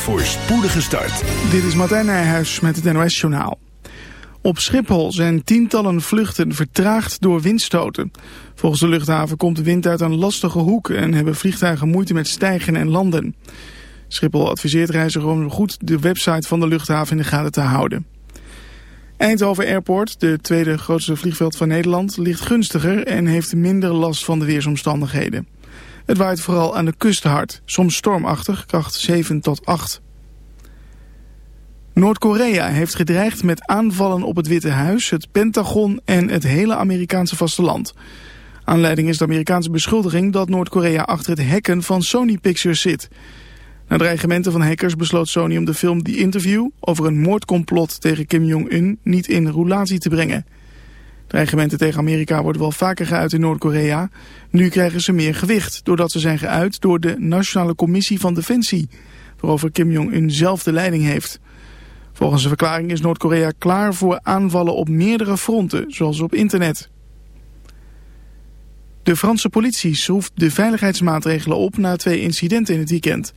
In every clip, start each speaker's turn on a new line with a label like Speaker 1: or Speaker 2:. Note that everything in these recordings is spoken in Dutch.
Speaker 1: voor spoedige start.
Speaker 2: Dit is Martijn Nijhuis met het NOS-journaal. Op Schiphol zijn tientallen vluchten vertraagd door windstoten. Volgens de luchthaven komt de wind uit een lastige hoek en hebben vliegtuigen moeite met stijgen en landen. Schiphol adviseert reizigers om goed de website van de luchthaven in de gaten te houden. Eindhoven Airport, de tweede grootste vliegveld van Nederland, ligt gunstiger en heeft minder last van de weersomstandigheden. Het waait vooral aan de kust hard, soms stormachtig, kracht 7 tot 8. Noord-Korea heeft gedreigd met aanvallen op het Witte Huis, het Pentagon en het hele Amerikaanse vasteland. Aanleiding is de Amerikaanse beschuldiging dat Noord-Korea achter het hacken van Sony Pictures zit. Na dreigementen van hackers besloot Sony om de film The Interview over een moordcomplot tegen Kim Jong-un niet in roulatie te brengen. Dreigementen tegen Amerika worden wel vaker geuit in Noord-Korea. Nu krijgen ze meer gewicht doordat ze zijn geuit door de Nationale Commissie van Defensie, waarover Kim Jong-un zelf de leiding heeft. Volgens de verklaring is Noord-Korea klaar voor aanvallen op meerdere fronten, zoals op internet. De Franse politie schroeft de veiligheidsmaatregelen op na twee incidenten in het weekend.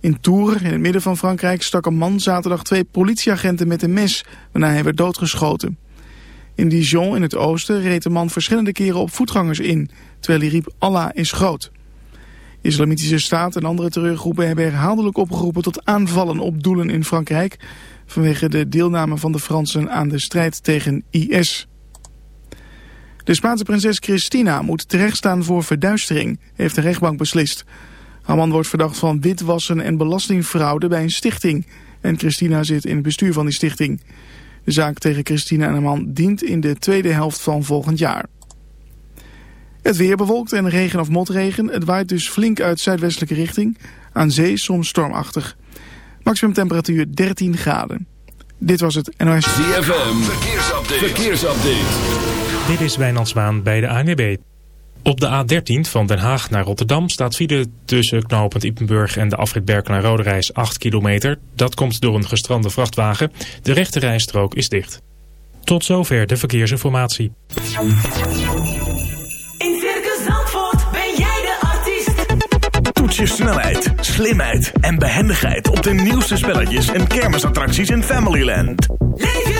Speaker 2: In Tours, in het midden van Frankrijk, stak een man zaterdag twee politieagenten met een mes, waarna hij werd doodgeschoten. In Dijon, in het oosten, reed de man verschillende keren op voetgangers in, terwijl hij riep Allah is groot. Islamitische Staat en andere terreurgroepen hebben herhaaldelijk opgeroepen tot aanvallen op doelen in Frankrijk, vanwege de deelname van de Fransen aan de strijd tegen IS. De Spaanse prinses Cristina moet terechtstaan voor verduistering, heeft de rechtbank beslist. Haar man wordt verdacht van witwassen en belastingfraude bij een stichting. En Christina zit in het bestuur van die stichting. De zaak tegen Christina en haar man dient in de tweede helft van volgend jaar. Het weer bewolkt en regen of motregen. Het waait dus flink uit zuidwestelijke richting. Aan zee soms stormachtig. Maximum temperatuur 13 graden. Dit was het NOS.
Speaker 1: ZFM, verkeersupdate. verkeersupdate.
Speaker 3: Dit is Wijnand bij de ANWB. Op de A13 van Den Haag naar Rotterdam staat file tussen knooppunt Ippenburg en de afrit Berkel naar Roderijs 8 kilometer. Dat komt door een gestrande vrachtwagen. De rechte rijstrook is dicht. Tot zover de verkeersinformatie.
Speaker 4: In Circus Zandvoort ben jij de artiest.
Speaker 1: Toets je snelheid, slimheid en behendigheid op de nieuwste spelletjes en kermisattracties in Familyland.
Speaker 4: Leef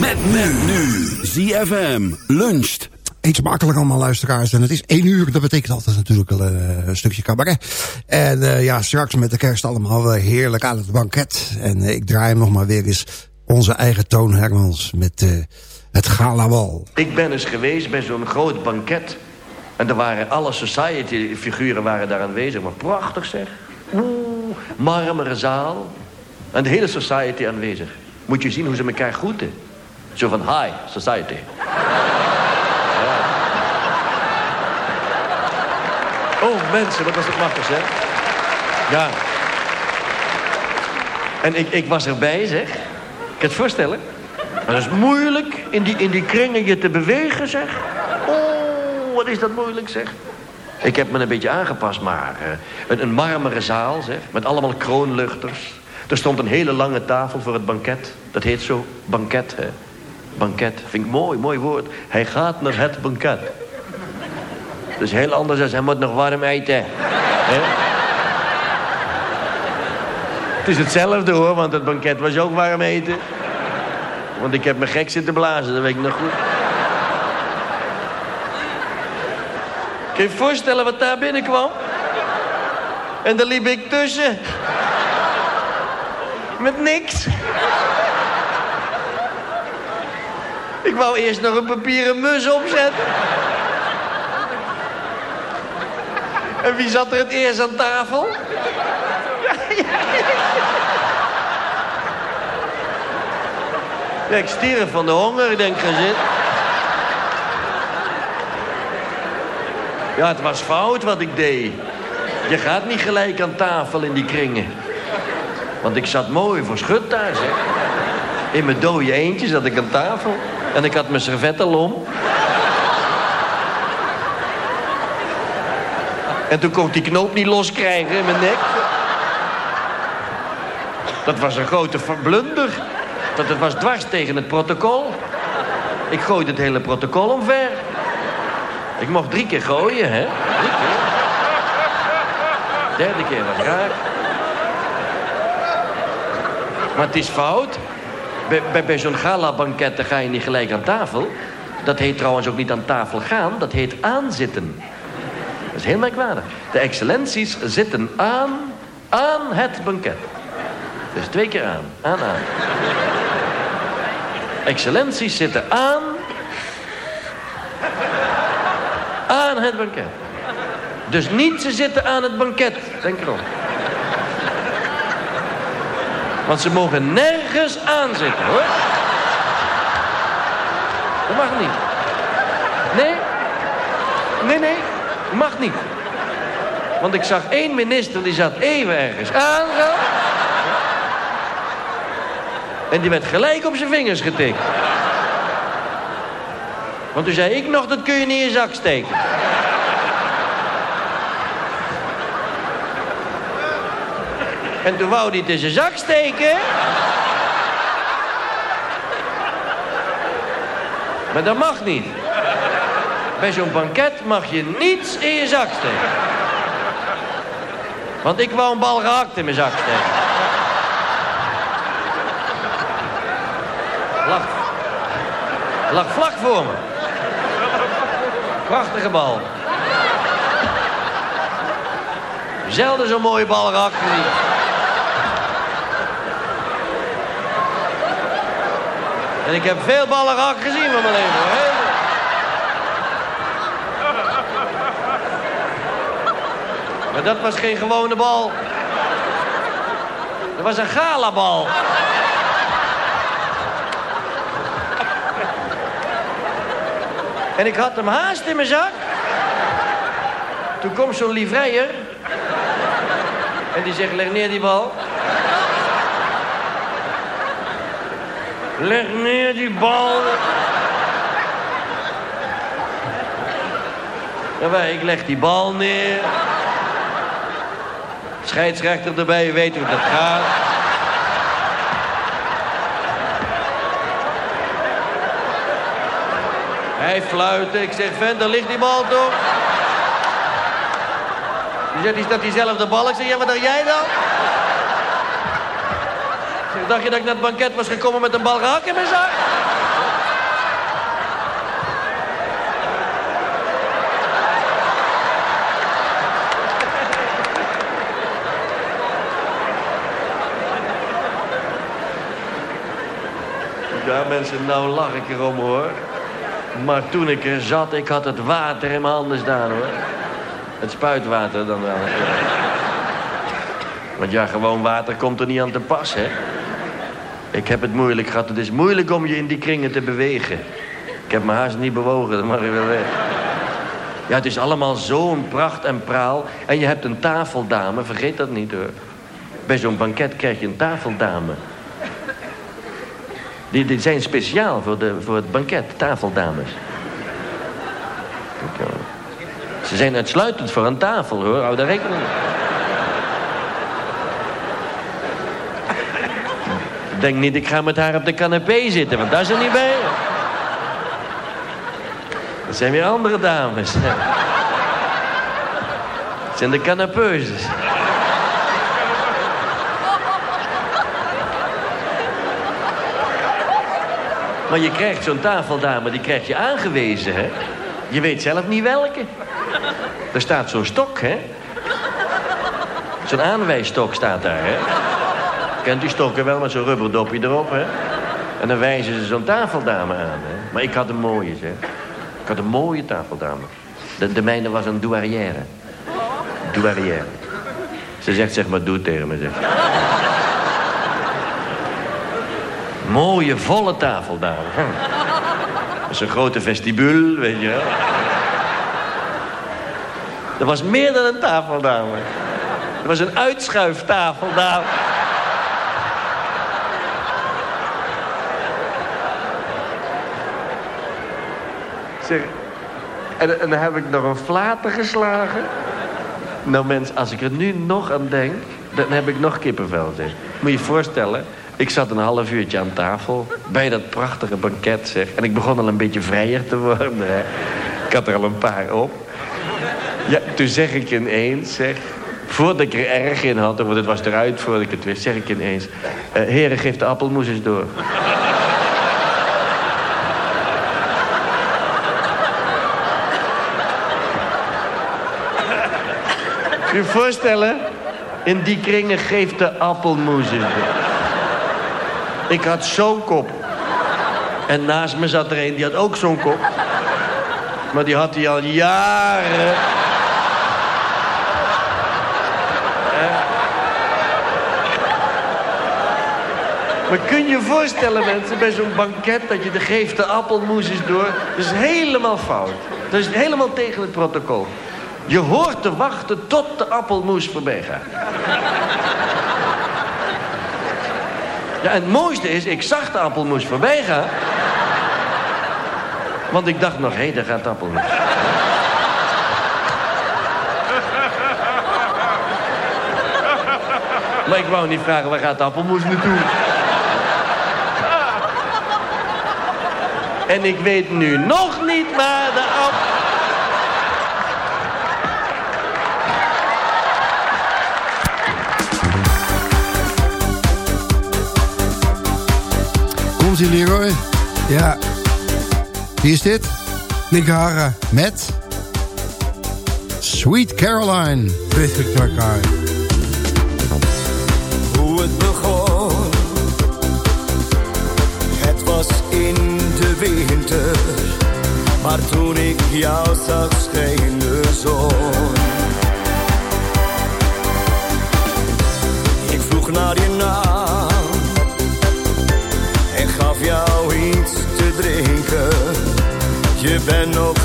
Speaker 1: Met men nu. ZFM luncht.
Speaker 5: Eet smakelijk allemaal luisteraars. En het is één uur, dat betekent altijd natuurlijk wel een, een stukje cabaret. En eh, ja, straks met de kerst allemaal weer heerlijk aan het banket. En eh, ik draai hem nog maar weer eens onze eigen Toon Hermans met eh, het galawal.
Speaker 6: Ik ben eens geweest bij zo'n groot banket. En er waren alle society-figuren waren daar aanwezig. Maar prachtig zeg. Oeh, marmeren zaal. En de hele society aanwezig. Moet je zien hoe ze elkaar groeten. Zo van, hi, society. Oh, mensen, wat was het machtig, zeg. Ja. En ik, ik was erbij, zeg. Kan je het voorstellen? Maar dat is moeilijk in die, in die kringen je te bewegen, zeg. Oh, wat is dat moeilijk, zeg. Ik heb me een beetje aangepast, maar eh, een, een marmeren zaal, zeg, met allemaal kroonluchters. Er stond een hele lange tafel voor het banket. Dat heet zo, banket, hè. Banket, vind ik mooi, mooi woord. Hij gaat naar het banket. Dat is heel anders dan hij moet nog warm eten. Het is hetzelfde hoor, want het banket was ook warm eten. Want ik heb me gek zitten blazen, dat weet ik nog goed. Kun je je voorstellen wat daar binnenkwam? En daar liep ik tussen. Met niks. Ik wou eerst nog een papieren mus opzetten. En wie zat er het eerst aan tafel? Ja, ik stierf van de honger, ik denk, gezit. Ja, het was fout wat ik deed. Je gaat niet gelijk aan tafel in die kringen. Want ik zat mooi voor schut daar, zeg. In mijn dode eentje zat ik aan tafel. En ik had mijn servet om. En toen kon ik die knoop niet loskrijgen in mijn nek. Dat was een grote blunder. Dat het was dwars tegen het protocol. Ik gooide het hele protocol omver. Ik mocht drie keer gooien, hè? Drie keer. Derde keer was raar. Maar het is fout. Bij, zo'n gala-banket ga je niet gelijk aan tafel. Dat heet trouwens ook niet aan tafel gaan, dat heet aanzitten. Dat is heel merkwaardig. De excellenties zitten aan, aan het banket. Dus twee keer aan, aan, aan. Excellenties zitten aan, aan het banket. Dus niet ze zitten aan het banket, denk erom. Want ze mogen nergens aanzitten, hoor. Dat mag niet. Nee? Nee, nee. Mag niet. Want ik zag één minister die zat even ergens aan. Zo. En die werd gelijk op zijn vingers getikt. Want toen zei ik nog, dat kun je niet in je zak steken. En toen wou hij het in zijn zak steken. Maar dat mag niet. Bij zo'n banket mag je niets in je zak steken. Want ik wou een bal gehakt in mijn zak steken. Lag, lag vlak voor me. Prachtige bal. Zelden zo'n mooie bal gehakt gezien. En ik heb veel ballen gehakt gezien van mijn leven. Maar dat was geen gewone bal. Dat was een galabal. En ik had hem haast in mijn zak. Toen komt zo'n livreier. En die zegt, leg neer die bal. Leg neer die bal. Ja, ik leg die bal neer. Scheidsrechter erbij, je weet hoe dat gaat. Hij fluiten. Ik zeg, vent, daar ligt die bal toch? Die zegt, is dat diezelfde bal? Ik zeg, ja, wat dacht jij dan? Dacht je dat ik naar het banket was gekomen met een bal gehakt in mijn zak? Ja, mensen, nou lach ik erom, hoor. Maar toen ik er zat, ik had het water in mijn handen staan, hoor. Het spuitwater dan wel. Want ja, gewoon water komt er niet aan te pas, hè. Ik heb het moeilijk gehad. Het is moeilijk om je in die kringen te bewegen. Ik heb mijn haast niet bewogen, dat mag je wel weten. Ja, het is allemaal zo'n pracht en praal. En je hebt een tafeldame, vergeet dat niet hoor. Bij zo'n banket krijg je een tafeldame. Die, die zijn speciaal voor, de, voor het banket, tafeldames. Ze zijn uitsluitend voor een tafel, hoor. Hou daar rekening mee. Denk niet, ik ga met haar op de canapé zitten, want daar is er niet bij. Dat zijn weer andere dames. Het zijn de canapeuses. Maar je krijgt zo'n tafeldame, die krijg je aangewezen, hè? Je weet zelf niet welke. Er staat zo'n stok, hè? Zo'n aanwijsstok staat daar, hè? Kent die stokken wel met zo'n rubberdopje erop, hè? En dan wijzen ze zo'n tafeldame aan, hè? Maar ik had een mooie, zeg. Ik had een mooie tafeldame. De, de mijne was een douarière. Douarière. Ze zegt, zeg maar, doe tegen me, zeg. Mooie, volle tafeldame. Hm. Dat is een grote vestibule, weet je wel. Dat was meer dan een tafeldame. Dat was een uitschuiftafeldame. Zeg, en, en dan heb ik nog een flater geslagen. Nou mens, als ik er nu nog aan denk, dan heb ik nog kippenvel. Moet je je voorstellen, ik zat een half uurtje aan tafel bij dat prachtige banket, zeg. En ik begon al een beetje vrijer te worden. Ik had er al een paar op. Ja, toen zeg ik ineens, zeg... Voordat ik er erg in had, want het was eruit voordat ik het wist... zeg ik ineens... eh heren, geef de appelmoes eens door. Je voorstellen? In die kringen geeft de appelmoes. Ik had zo'n kop. En naast me zat er een die had ook zo'n kop. Maar die had hij al jaren. Maar kun je je voorstellen, mensen, bij zo'n banket... dat je de geeft de appelmoes door... Dat is helemaal fout. Dat is helemaal tegen het protocol. Je hoort te wachten tot de appelmoes voorbij gaat. Ja, en het mooiste is, ik zag de appelmoes voorbij gaan. Want ik dacht nog, hé, daar gaat de appelmoes. Maar ik wou niet vragen, waar gaat de appelmoes naartoe? En ik weet nu nog niet waar de appel...
Speaker 7: Ja,
Speaker 5: Wie is dit?
Speaker 7: Nick Hara.
Speaker 5: Met? Sweet Caroline.
Speaker 7: Elkaar.
Speaker 8: hoe het begon. Het was in de winter, maar toen ik jou zag scheen de zon. Ik vroeg naar je naam Je bent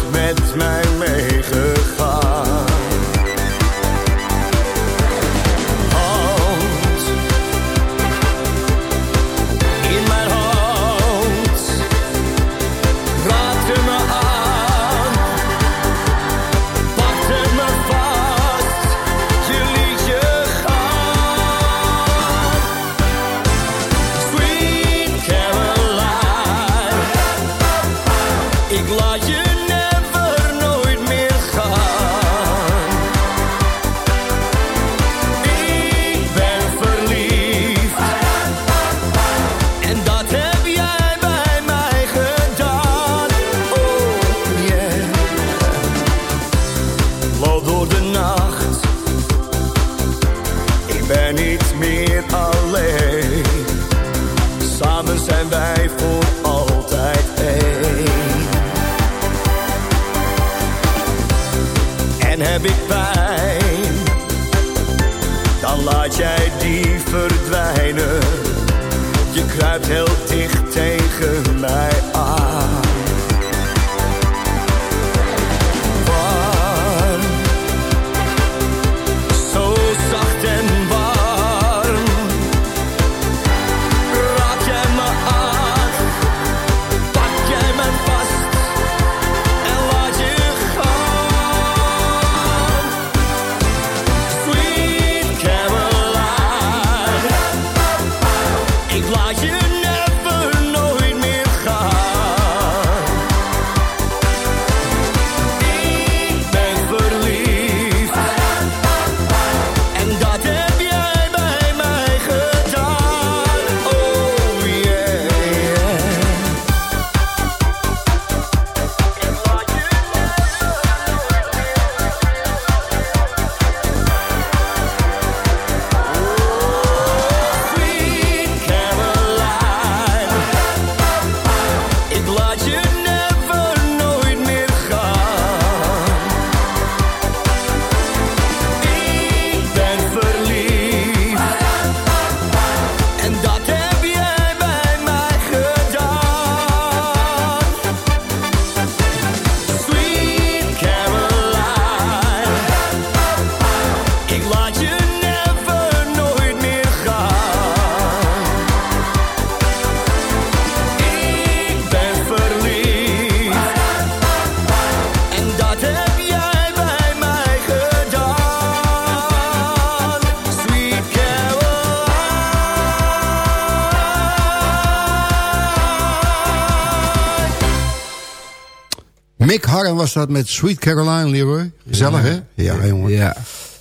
Speaker 5: was dat met Sweet Caroline, Leroy. Gezellig, hè? Ja, jongen.
Speaker 9: Ja.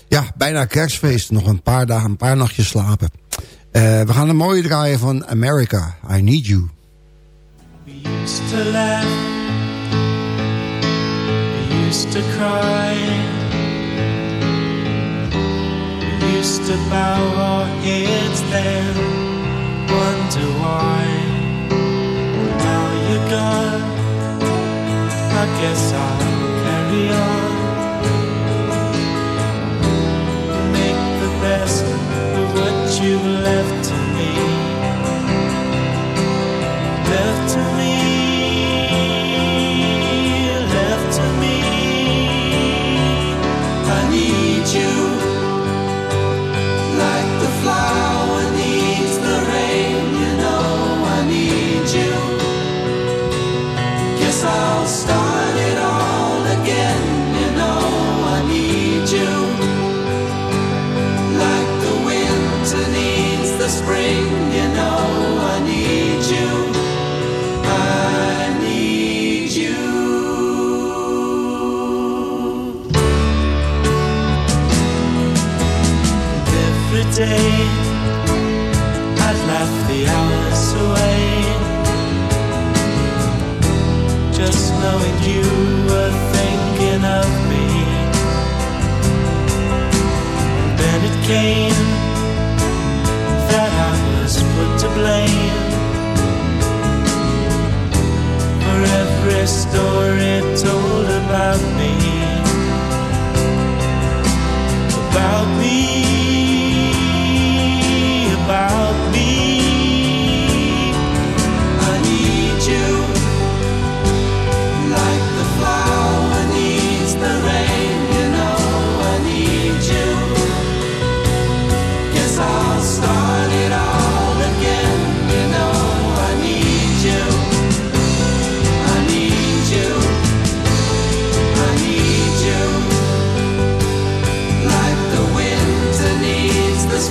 Speaker 5: Ja, bijna kerstfeest. Nog een paar dagen, een paar nachtjes slapen. Eh, we gaan een mooie draaien van America. I Need You.
Speaker 10: We used to laugh, we used to cry, we used to bow our heads then, wonder why. Now you're gone, guess I'll carry on.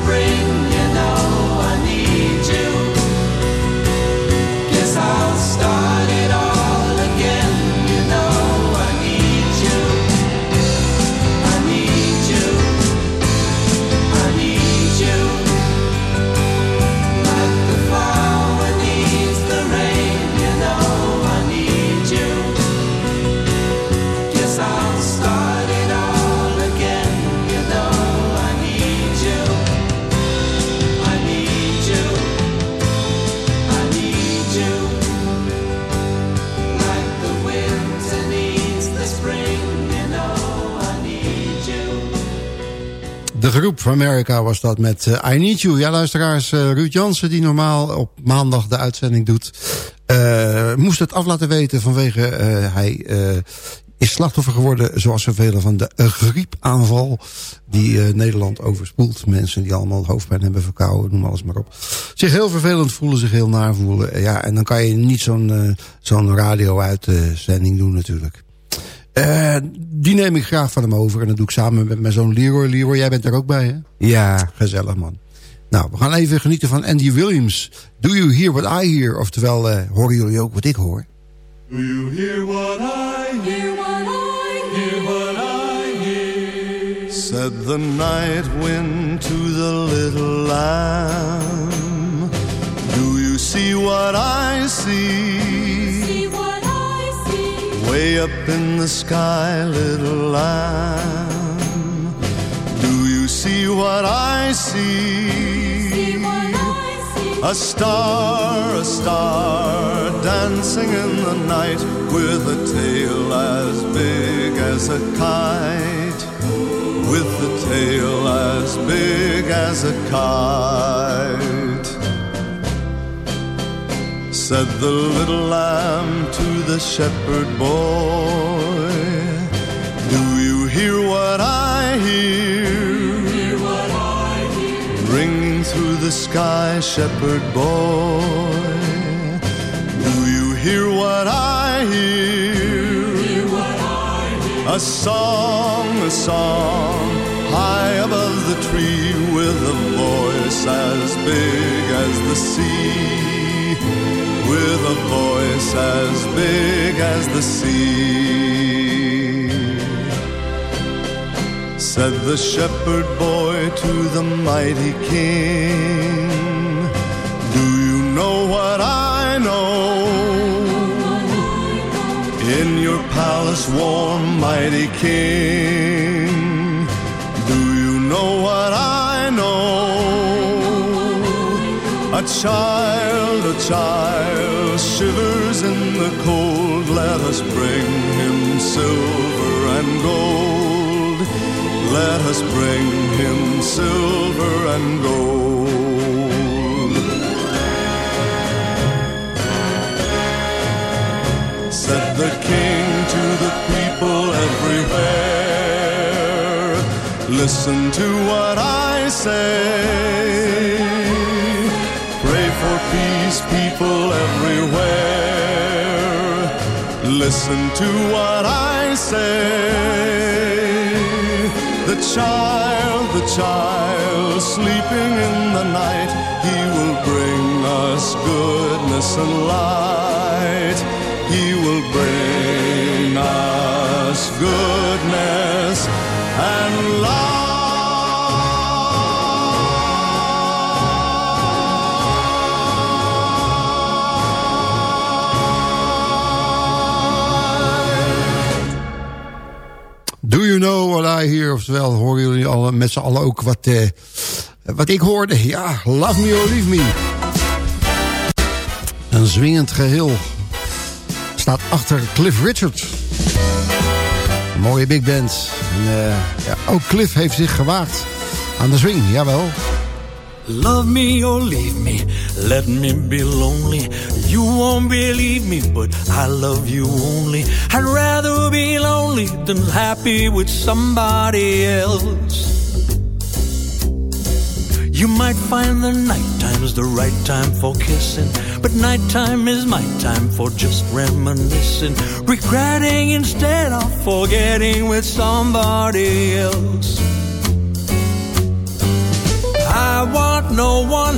Speaker 10: Spring,
Speaker 5: America was dat met eh, I Need You. Ja, luisteraars, eh, Ruud Jansen, die normaal op maandag de uitzending doet... eh, moest het af laten weten vanwege hij is slachtoffer geworden... zoals zoveel van de griepaanval die Nederland overspoelt. Mensen die allemaal hoofdpijn hebben, verkouden, noem alles maar op. Zich heel vervelend voelen, zich heel naar voelen. Ja, en dan kan je niet zo'n zo'n radio-uitzending doen natuurlijk. Eh, die neem ik graag van hem over. En dat doe ik samen met mijn zoon Leroy. Leroy, jij bent er ook bij, hè?
Speaker 9: Ja.
Speaker 5: Gezellig, man. Nou, we gaan even genieten van Andy Williams. Do you hear what I hear? Oftewel, eh, horen jullie ook wat ik hoor?
Speaker 10: Do you hear what I hear? What I hear? What I hear? Said the night wind to the little lamb. Do you see what I see? Way up in the sky, little lamb. Do you see what I see? A star, a star, dancing in the night with a tail as big as a kite. With a tail as big as a kite. Said the little lamb to the shepherd boy, Do you hear what I hear? Ringing through the sky, shepherd boy. Do you hear what I hear? A song, a song, high above the tree, with a voice as big as the sea,
Speaker 11: with a voice as big as the sea. Said the shepherd boy to the mighty king, Do you know what I know? In your palace warm, mighty king, do you know what I A child, a child shivers in the cold. Let us bring him silver and gold. Let us bring him silver and gold. Said the king to the people everywhere. Listen to what I say. People everywhere. Listen to what I say. The child, the child sleeping in the night, he will bring us goodness and light. He will bring us goodness and
Speaker 5: Do I hear? Oftewel, horen jullie alle, met z'n allen ook wat, eh, wat ik hoorde? Ja, Love Me or Leave Me. Een zwingend geheel. Staat achter Cliff Richard. Mooie big band. En, eh, ja, ook Cliff heeft zich gewaagd aan de swing, jawel.
Speaker 12: Love me or leave me, let me be lonely. You won't believe me, but I love you only. I'd rather be lonely than happy with somebody else. You might find the nighttime's the right time for kissing, but nighttime is my time for just reminiscing, regretting instead of forgetting with somebody else. I want no one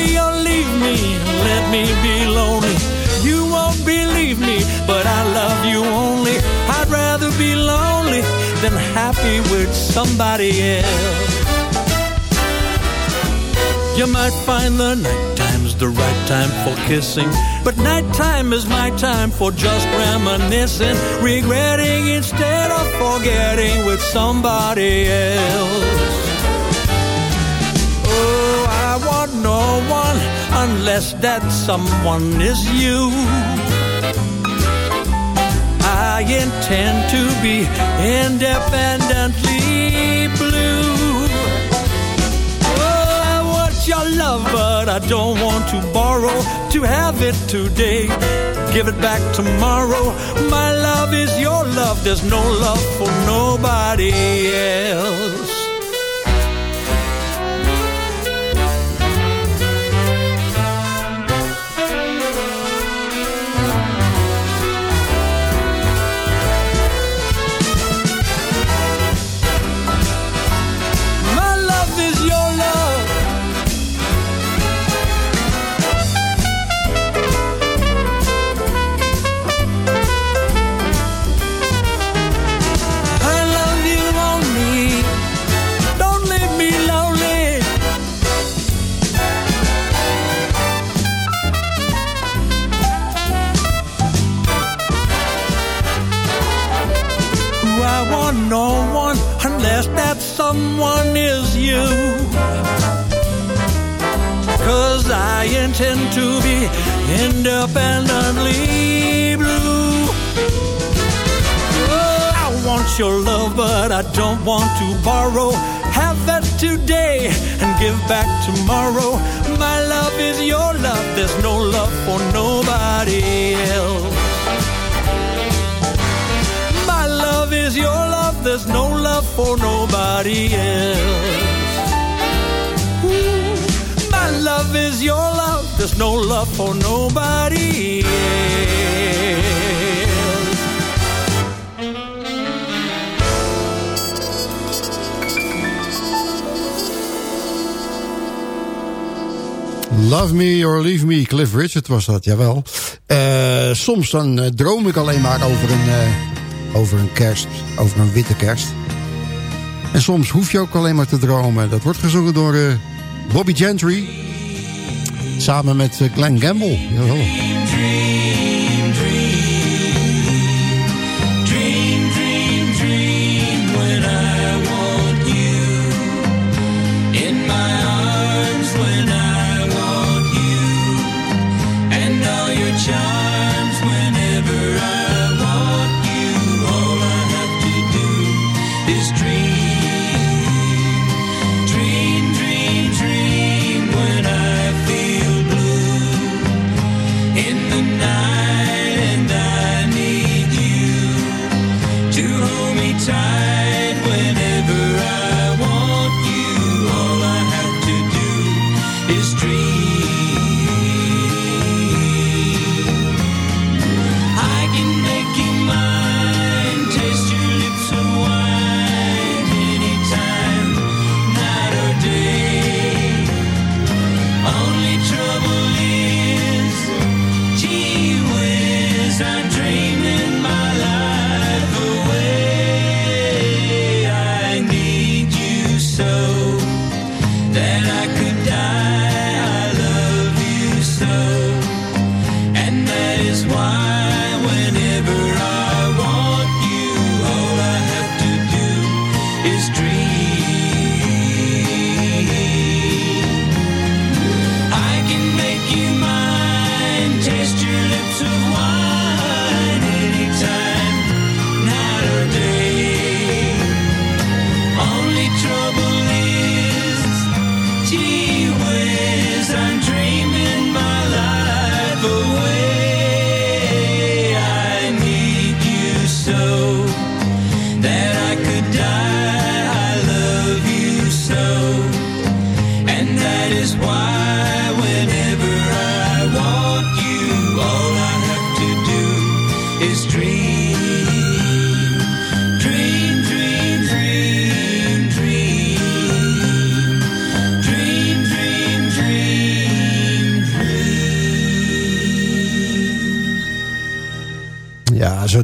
Speaker 12: Me or leave me, let me be lonely. You won't believe me, but I love you only. I'd rather be lonely than happy with somebody else. You might find the nighttime's the right time for kissing, but nighttime is my time for just reminiscing, regretting instead of forgetting with somebody else. No one unless that someone is you. I intend to be independently blue. Oh, I want your love, but I don't want to borrow. To have it today, give it back tomorrow. My love is your love, there's no love for nobody else. Tend to be independently blue. Oh, I want your love, but I don't want to borrow. Have that today and give back tomorrow. My love is your love, there's no love for nobody else.
Speaker 13: My love is your love, there's no love for nobody else.
Speaker 12: There's no love for nobody. Love Me or Leave Me, Cliff Richard was dat, jawel. Eh, soms dan eh, droom ik alleen maar over een, eh, over een kerst, over een witte kerst. En soms hoef je ook alleen maar te dromen. Dat wordt gezongen door Bobby Gentry. Samen met eh, Glenn Gamble.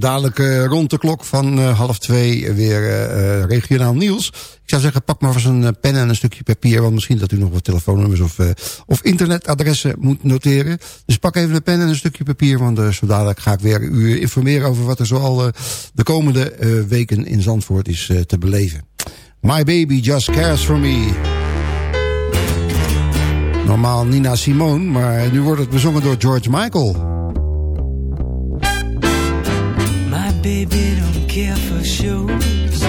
Speaker 12: Dadelijk eh, rond de klok van eh, half twee weer eh, regionaal nieuws. Ik zou zeggen, pak maar vast een pen en een stukje papier... want misschien dat u nog wat telefoonnummers of, of internetadressen moet noteren. Dus pak even een pen en een stukje papier... want zo dadelijk ga ik weer u informeren over wat er zoal de komende weken in Zandvoort is te beleven. My baby just cares for me. Normaal Nina Simone, maar nu wordt het bezongen door George Michael.
Speaker 14: Baby don't care for shows.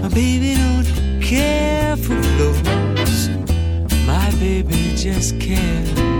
Speaker 14: My baby don't care for clothes. My baby just cares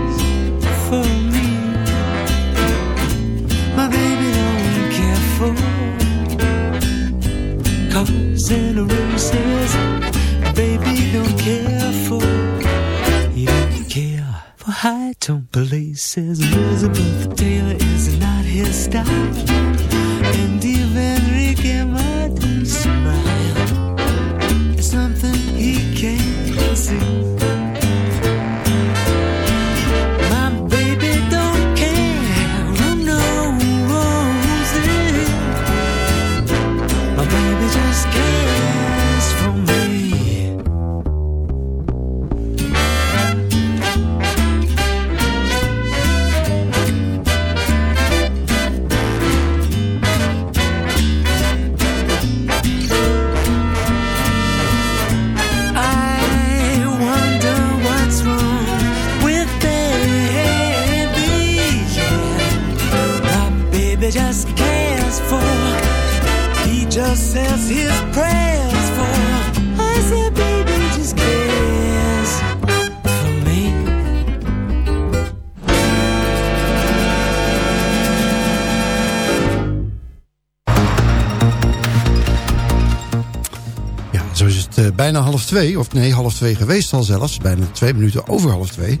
Speaker 5: twee, of nee, half twee geweest al zelfs. Bijna twee minuten over half twee.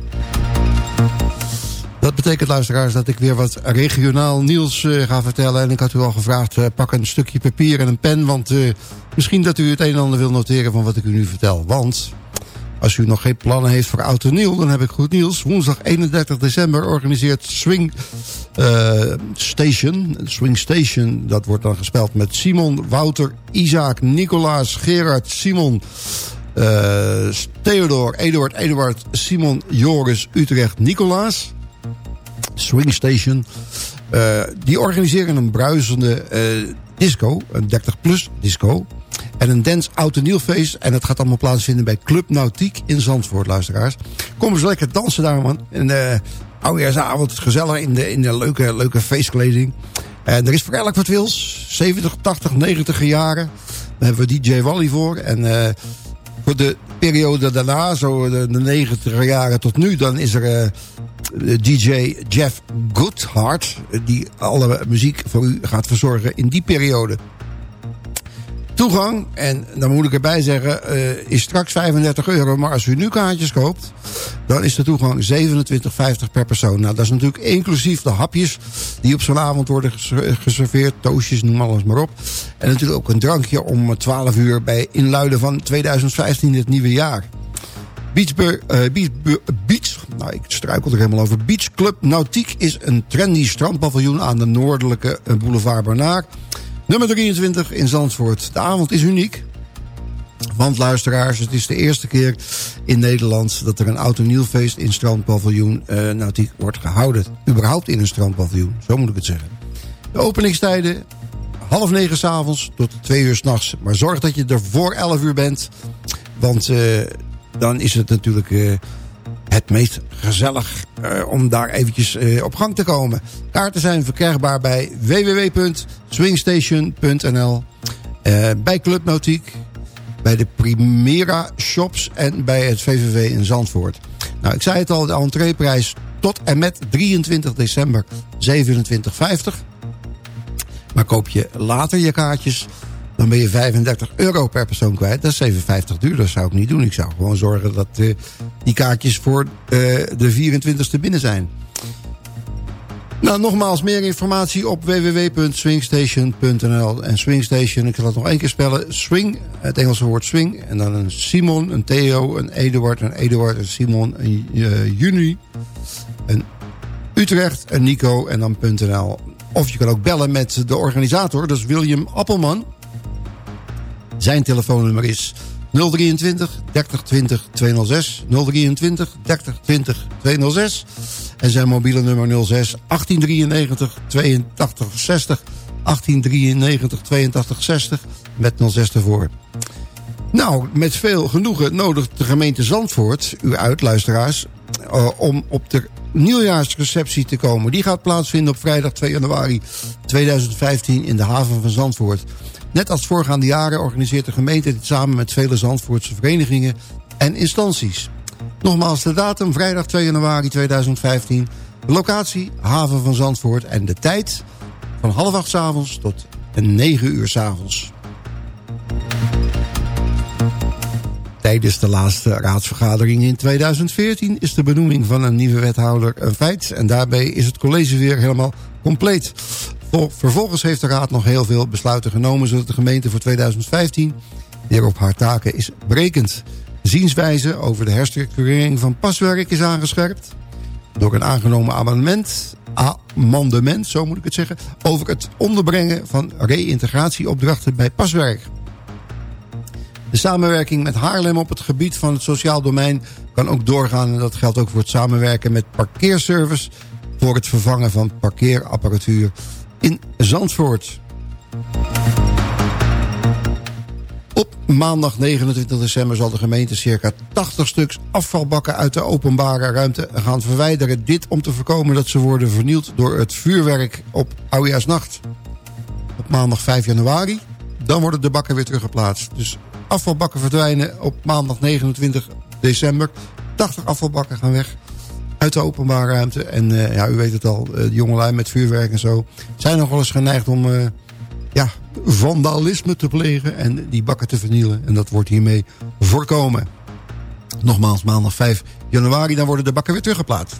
Speaker 5: Dat betekent, luisteraars, dat ik weer wat regionaal nieuws eh, ga vertellen. En ik had u al gevraagd, eh, pak een stukje papier en een pen. Want eh, misschien dat u het een en ander wil noteren van wat ik u nu vertel. Want als u nog geen plannen heeft voor Oud Nieuw, dan heb ik goed nieuws. Woensdag 31 december organiseert Swing Station. Swing Station, dat wordt dan gespeld met Simon, Wouter, Isaac, Nicolaas, Gerard, Simon... eh, Theodor, Eduard, Eduard, Simon, Joris, Utrecht, Nicolaas. Swing Station. Eh, die organiseren een bruisende eh, disco, een 30-plus disco. En een dance nieuw feest. En het gaat allemaal plaatsvinden bij Club Nautiek in Zandvoort, luisteraars. Kom eens lekker dansen daar, man. En uh, oudejaarsavond, gezellig in de, in de leuke, leuke feestkleding. En er is voor elk wat wils. 70, 80, 90 jaren. Daar hebben we DJ Wally voor. En eh, voor de periode daarna, zo de, 90 jaren tot nu... dan is er eh, DJ Jeff Goodhart... die alle muziek voor u gaat verzorgen in die periode. Toegang, en dan moet ik erbij zeggen, uh, is straks 35 euro. Maar als u nu kaartjes koopt, dan is de toegang 27,50 per persoon. Nou, dat is natuurlijk inclusief de hapjes die op zo'n avond worden geserveerd. Toastjes, noem alles maar op. En natuurlijk ook een drankje om 12 uur bij inluiden van 2015, het nieuwe jaar. Beach, uh, beach, beach, nou ik struikel er helemaal over. Beach Club Nautiek is een trendy strandpaviljoen aan de noordelijke boulevard Bernard. Nummer 23 in Zandvoort. De avond is uniek. Want luisteraars, het is de eerste keer in Nederland... dat er een oud en feest in strandpaviljoen uh, Nautiek wordt gehouden. Überhaupt in een strandpaviljoen, zo moet ik het zeggen. De openingstijden half negen s'avonds tot twee uur s'nachts. Maar zorg dat je er voor elf uur bent. Want uh, dan is het natuurlijk... Uh, het meest gezellig uh, om daar eventjes uh, op gang te komen. Kaarten zijn verkrijgbaar bij www.swingstation.nl uh, bij Club Nautiek, bij de Primera Shops en bij het VVV in Zandvoort. Nou, ik zei het al, de entreeprijs tot en met 23 december 27,50. Maar koop je later je kaartjes dan ben je 35 euro per persoon kwijt. Dat is 57 duur, dat zou ik niet doen. Ik zou gewoon zorgen dat die kaartjes voor uh, de 24ste binnen zijn. Nou, nogmaals, meer informatie op www.swingstation.nl. En Swingstation, ik zal het nog één keer spellen. Swing, het Engelse woord swing. En dan een Simon, een Theo, een Eduard, een Eduard, een Simon, een uh, Juni. Een Utrecht, een Nico en dan .nl. Of je kan ook bellen met de organisator, dat is William Appelman. Zijn telefoonnummer is 023 30 20 206. 023 30 20 206. En zijn mobiele nummer 06 1893 82 60. 1893 82 60 met 06 ervoor. Nou, met veel genoegen nodigt de gemeente Zandvoort u uit, luisteraars... Uh, om op de nieuwjaarsreceptie te komen. Die gaat plaatsvinden op vrijdag 2 januari 2015 in de haven van Zandvoort. Net als voorgaande jaren organiseert de gemeente dit samen met vele Zandvoortse verenigingen en instanties. Nogmaals de datum, vrijdag 2 januari 2015. De locatie, haven van Zandvoort en de tijd van half acht s avonds tot 9 uur s avonds. Tijdens de laatste raadsvergadering in 2014 is de benoeming van een nieuwe wethouder een feit. En daarbij is het college weer helemaal compleet. Vervolgens heeft de Raad nog heel veel besluiten genomen... zodat de gemeente voor 2015 weer op haar taken is berekend. Zienswijze over de herstructurering van paswerk is aangescherpt... door een aangenomen amendement, amendement, zo moet ik het zeggen... over het onderbrengen van reïntegratieopdrachten bij paswerk. De samenwerking met Haarlem op het gebied van het sociaal domein... kan ook doorgaan en dat geldt ook voor het samenwerken met parkeerservice... voor het vervangen van parkeerapparatuur in Zandvoort. Op maandag 29 december zal de gemeente circa 80 stuks afvalbakken uit de openbare ruimte gaan verwijderen. Dit om te voorkomen dat ze worden vernield door het vuurwerk op Oudejaarsnacht. Op maandag 5 januari, dan worden de bakken weer teruggeplaatst. Dus afvalbakken verdwijnen op maandag 29 december. 80 afvalbakken gaan weg uit de openbare ruimte. En uh, ja, u weet het al, uh, de jongelui met vuurwerk en zo... zijn nog wel eens geneigd om uh, ja, vandalisme te plegen en die bakken te vernielen. En dat wordt hiermee voorkomen. Nogmaals, maandag 5 januari, dan worden de bakken weer teruggeplaatst.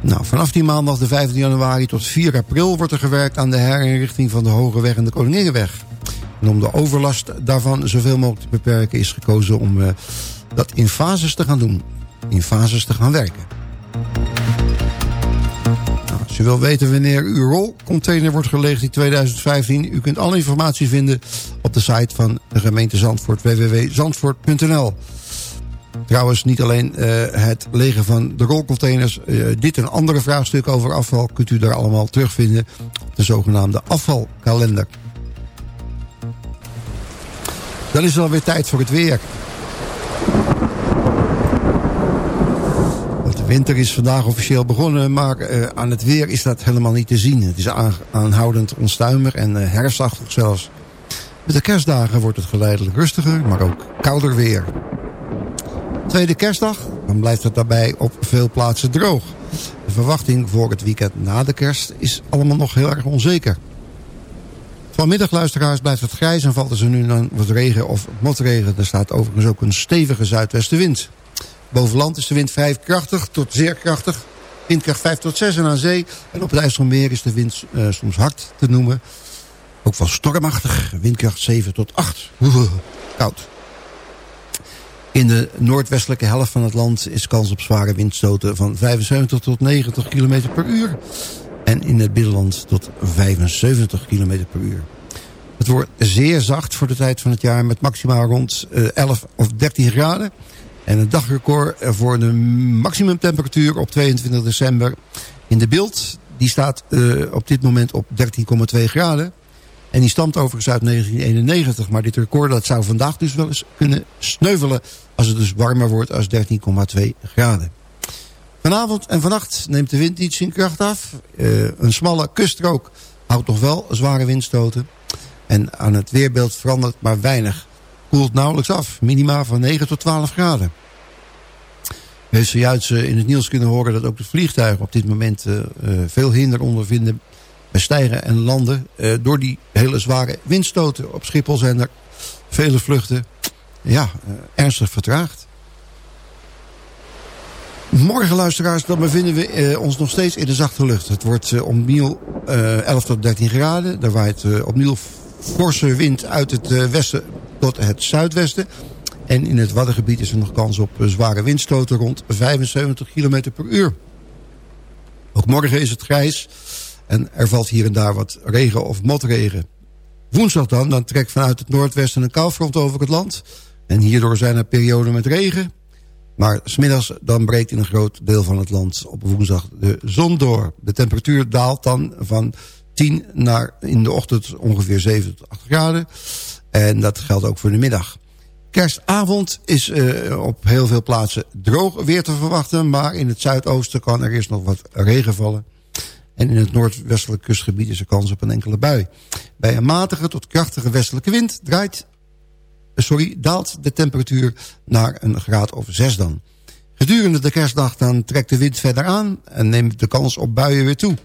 Speaker 5: Nou, vanaf die maandag de 5 januari tot 4 april wordt er gewerkt aan de herinrichting van de Hoge Weg en de Koninginnenweg. En om de overlast daarvan zoveel mogelijk te beperken is gekozen om dat in fases te gaan doen. In fases te gaan werken. Nou, als je wil weten wanneer uw rolcontainer wordt gelegd in 2015... u kunt alle informatie vinden op de site van de gemeente Zandvoort, www.zandvoort.nl. Trouwens, niet alleen uh, het legen van de rolcontainers. Uh, dit en andere vraagstukken over afval kunt u daar allemaal terugvinden de zogenaamde afvalkalender. Dan is het alweer tijd voor het weer. Want de winter is vandaag officieel begonnen, maar uh, aan het weer is dat helemaal niet te zien. Het is aanhoudend onstuimig en herfstachtig zelfs. Met de kerstdagen wordt het geleidelijk rustiger, maar ook kouder weer. Tweede kerstdag, dan blijft het daarbij op veel plaatsen droog. De verwachting voor het weekend na de kerst is allemaal nog heel erg onzeker. Vanmiddag, luisteraars, blijft het grijs en valt er zo nu dan wat regen of motregen. Er staat overigens ook een stevige zuidwestenwind. Boven land is de wind vrij krachtig tot zeer krachtig. Windkracht 5 tot 6 en aan zee. En op het IJsselmeer is de wind uh, soms hard te noemen. Ook wel stormachtig. Windkracht 7 tot 8. Koud. In de noordwestelijke helft van het land is kans op zware windstoten van 75 tot 90 km per uur. En in het binnenland tot 75 km per uur. Het wordt zeer zacht voor de tijd van het jaar met maximaal rond 11 of 13 graden. En het dagrecord voor de maximumtemperatuur op 22 december in de beeld... die staat uh, op dit moment op 13,2 graden. En die stamt overigens uit 1991. Maar dit record dat zou vandaag dus wel eens kunnen sneuvelen... als het dus warmer wordt als 13,2 graden. Vanavond en vannacht neemt de wind iets in kracht af. Uh, een smalle kuststrook houdt nog wel zware windstoten. En aan het weerbeeld verandert maar weinig. Koelt nauwelijks af. Minima van 9 tot 12 graden. U heeft zojuist in het nieuws kunnen horen dat ook de vliegtuigen op dit moment uh, veel hinder ondervinden bij stijgen en landen. Door die hele zware windstoten op Schiphol zijn er vele vluchten ja, ernstig vertraagd. Morgen, luisteraars, dan bevinden we ons nog steeds in de zachte lucht. Het wordt uh, opnieuw uh, 11 tot 13 graden. Er waait opnieuw forse wind uit het westen tot het zuidwesten. En in het Waddengebied is er nog kans op uh, zware windstoten rond 75 km per uur. Ook morgen is het grijs. En er valt hier en daar wat regen of motregen. Woensdag dan, dan trekt vanuit het noordwesten een koufront over het land. En hierdoor zijn er perioden met regen. Maar smiddags dan breekt in een groot deel van het land op woensdag de zon door. De temperatuur daalt dan van 10 naar in de ochtend ongeveer 7 tot 8 graden. En dat geldt ook voor de middag. Kerstavond is uh, op heel veel plaatsen droog weer te verwachten. Maar in het zuidoosten kan er eerst nog wat regen vallen. En in het noordwestelijk kustgebied is er kans op een enkele bui. Bij een matige tot krachtige westelijke wind draait, sorry, daalt de temperatuur naar een graad of zes dan. Gedurende de kerstdag dan trekt de wind verder aan en neemt de kans op buien weer toe.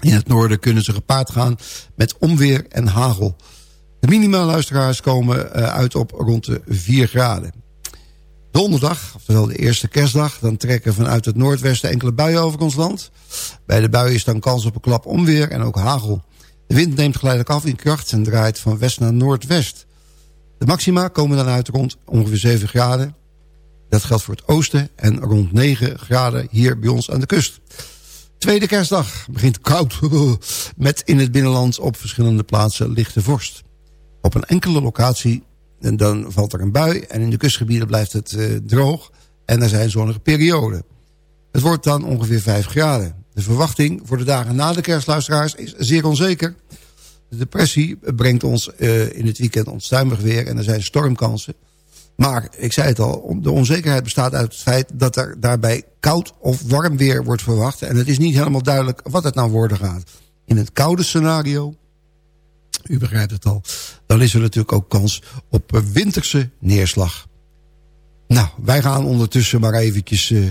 Speaker 5: In het noorden kunnen ze gepaard gaan met onweer en hagel. De minimaluisteraars komen uit op rond de 4 graden. Donderdag, oftewel de eerste kerstdag, dan trekken vanuit het noordwesten enkele buien over ons land. Bij de buien is dan kans op een klap onweer en ook hagel. De wind neemt geleidelijk af in kracht en draait van west naar noordwest. De maxima komen dan uit rond ongeveer 7 graden. Dat geldt voor het oosten en rond 9 graden hier bij ons aan de kust. Tweede kerstdag begint koud met in het binnenland op verschillende plaatsen lichte vorst. Op een enkele locatie en dan valt er een bui en in de kustgebieden blijft het uh, droog en er zijn zonnige perioden. Het wordt dan ongeveer 5 graden. De verwachting voor de dagen na de kerstluisteraars is zeer onzeker. De depressie brengt ons uh, in het weekend onstuimig weer en er zijn stormkansen. Maar, ik zei het al, de onzekerheid bestaat uit het feit dat er daarbij koud of warm weer wordt verwacht. En het is niet helemaal duidelijk wat het nou worden gaat. In het koude scenario u begrijpt het al, dan is er natuurlijk ook kans op eh, winterse neerslag. Nou, wij gaan ondertussen maar eventjes eh,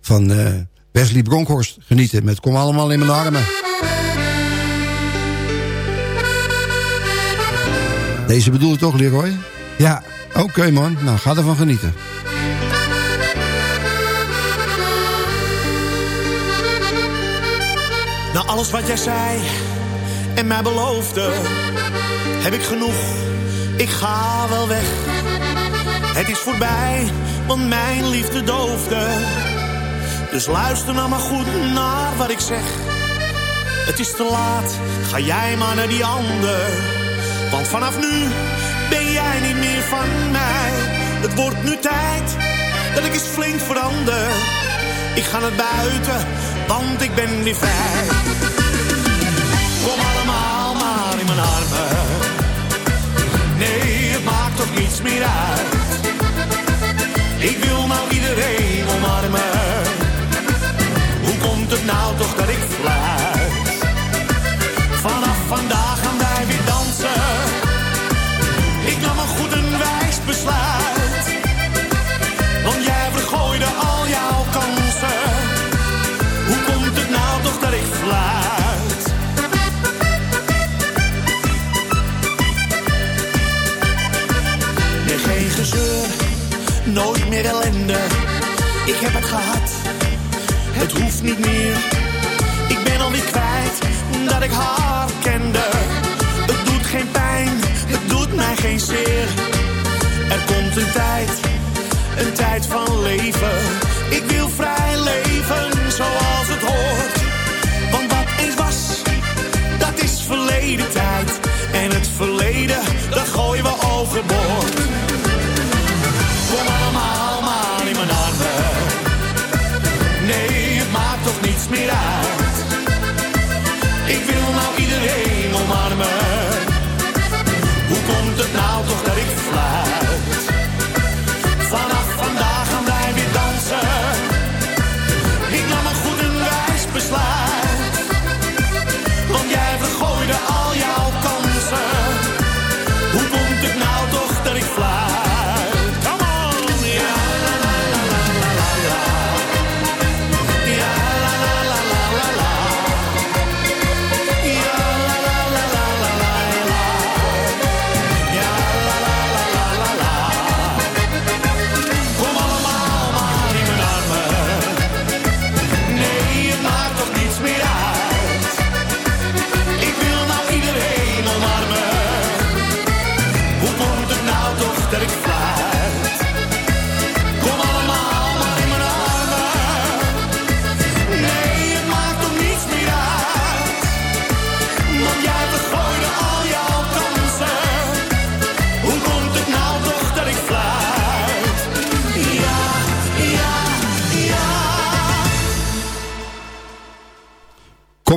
Speaker 5: van eh, Wesley Bronkhorst genieten met Kom allemaal in mijn armen. Deze bedoel je toch, Leroy?
Speaker 7: Ja.
Speaker 5: Oké man, nou ga ervan genieten.
Speaker 15: Na nou, alles wat jij zei en mij beloofde, heb ik genoeg. Ik ga wel weg. Het is voorbij, want mijn liefde doofde. Dus luister nou maar goed naar wat ik zeg. Het is te laat, ga jij maar naar die ander. Want vanaf nu ben jij niet meer van mij. Het wordt nu tijd dat ik eens flink verander. Ik ga naar buiten, want ik ben weer vrij. Kom maar mijn armen. Nee, het maakt toch niets meer uit. Ik wil nou iedereen omarmen. Hoe komt het nou toch dat ik fluit? Vanaf vandaag het hoeft niet meer. Ik ben alweer kwijt dat ik haar kende. Het doet geen pijn, het doet mij geen zeer. Er komt een tijd, een tijd van leven. Ik wil vrij leven zoals het hoort. Want wat eens was, dat is verleden tijd. En het verleden, dat gooien we overboord. Maakt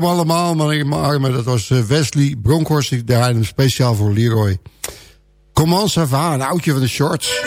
Speaker 15: Kom allemaal, in mijn armen. Dat
Speaker 5: was eh, Wesley Bronkhorst. Ik draaide hem speciaal voor Leroy. Comment ça va? Een oudje van de shorts.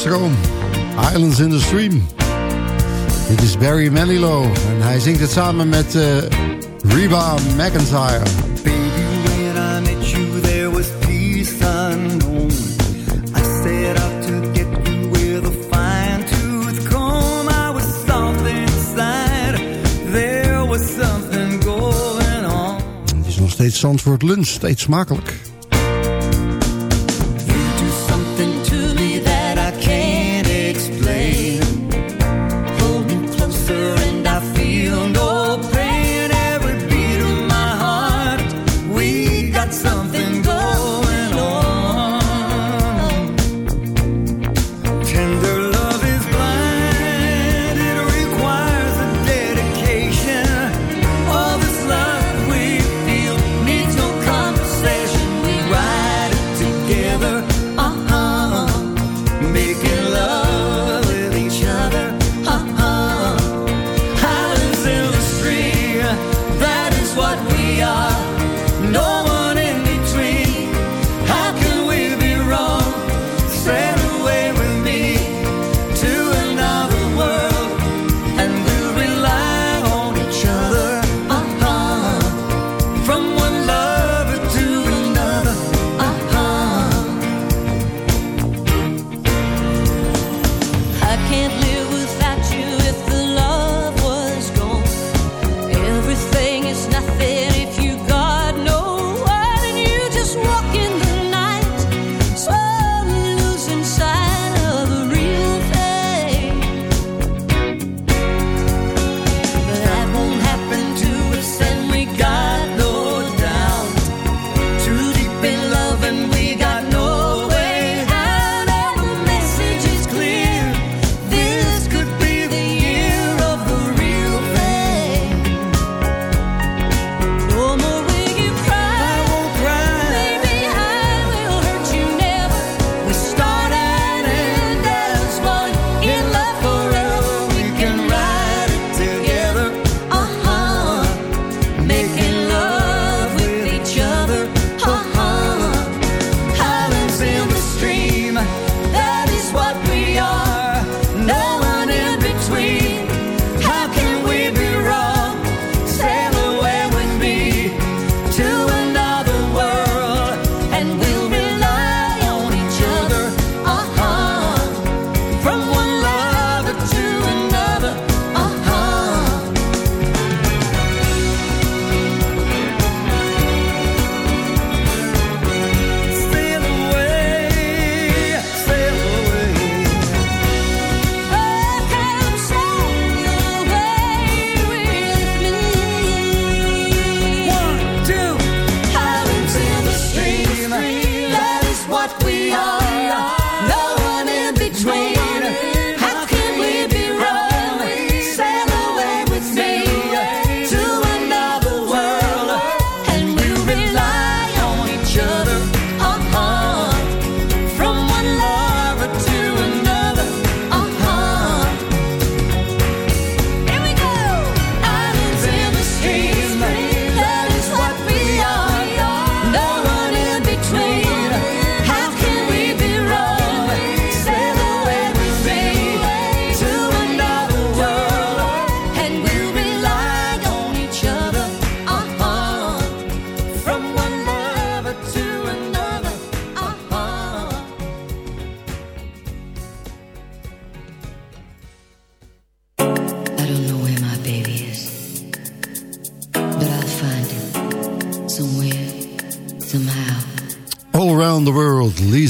Speaker 16: stroom. Islands in the Stream. Dit is Barry Manilow. En hij zingt het samen met uh, Reba McIntyre.
Speaker 8: Baby, when I met you, there was peace unknown. I set up to get you with a fine tooth comb. I was soft inside. There was something going on.
Speaker 16: Het is nog steeds Zandvoort lunch. Steeds smakelijk.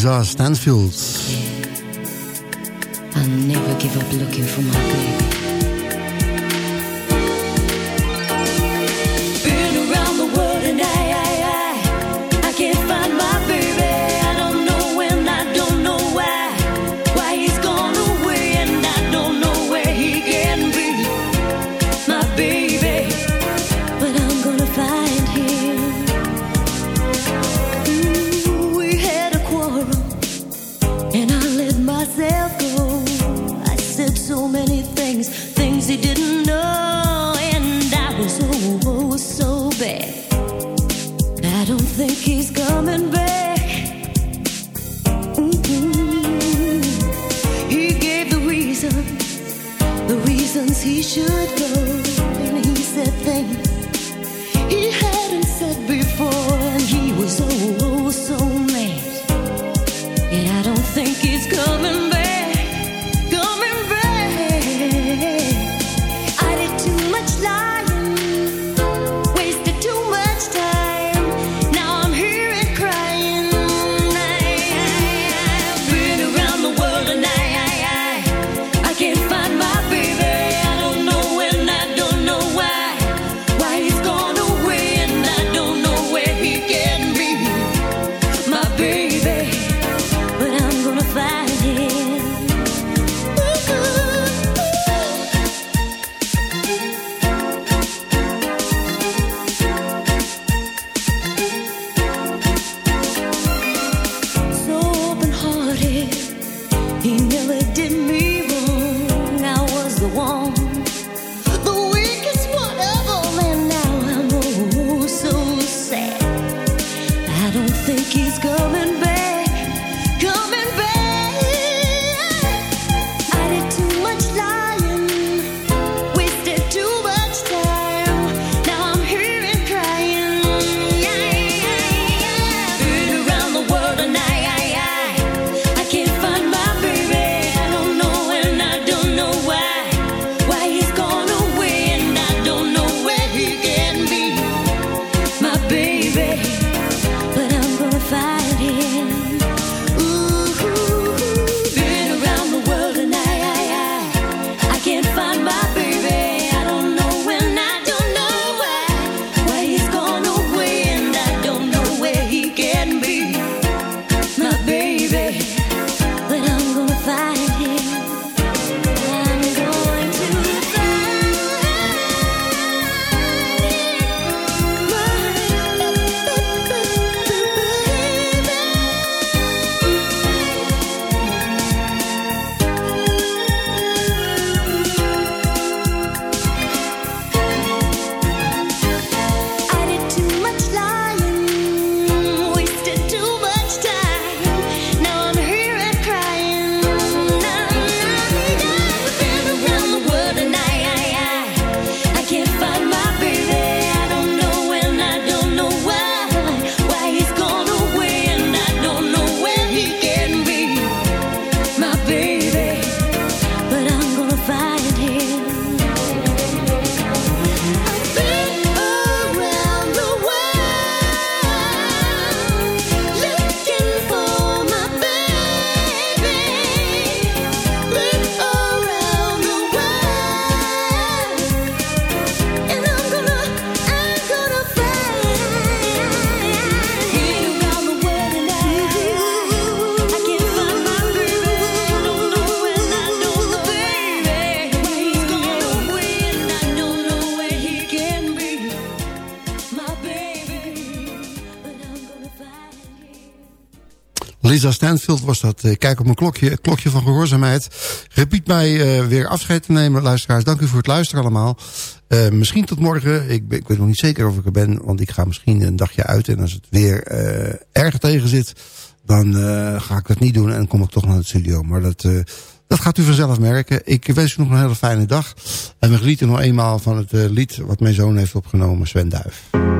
Speaker 8: These are
Speaker 16: Stanfields. Lisa Stanfield
Speaker 17: was
Speaker 5: dat. Eh, kijk op mijn klokje, klokje van gehoorzaamheid. Repiet mij eh, weer afscheid te nemen, luisteraars. Dank u voor het luisteren allemaal. Eh, misschien tot morgen. Ik, ik, weet nog niet zeker of ik er ben. Want ik ga misschien een dagje uit. En als het weer uh, erg tegen zit, dan ga ik dat niet doen. En kom ik toch naar het studio. Maar dat... Dat gaat u vanzelf merken. Ik wens u nog een hele fijne dag. En we genieten nog eenmaal van het lied wat mijn zoon heeft opgenomen, Sven Duif.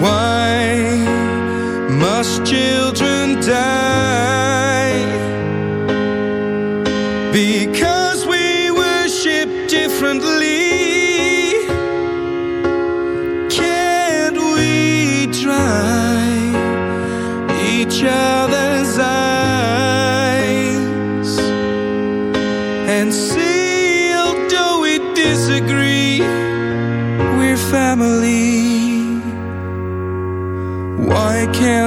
Speaker 14: Why must children die? Because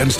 Speaker 1: ZFM wenst u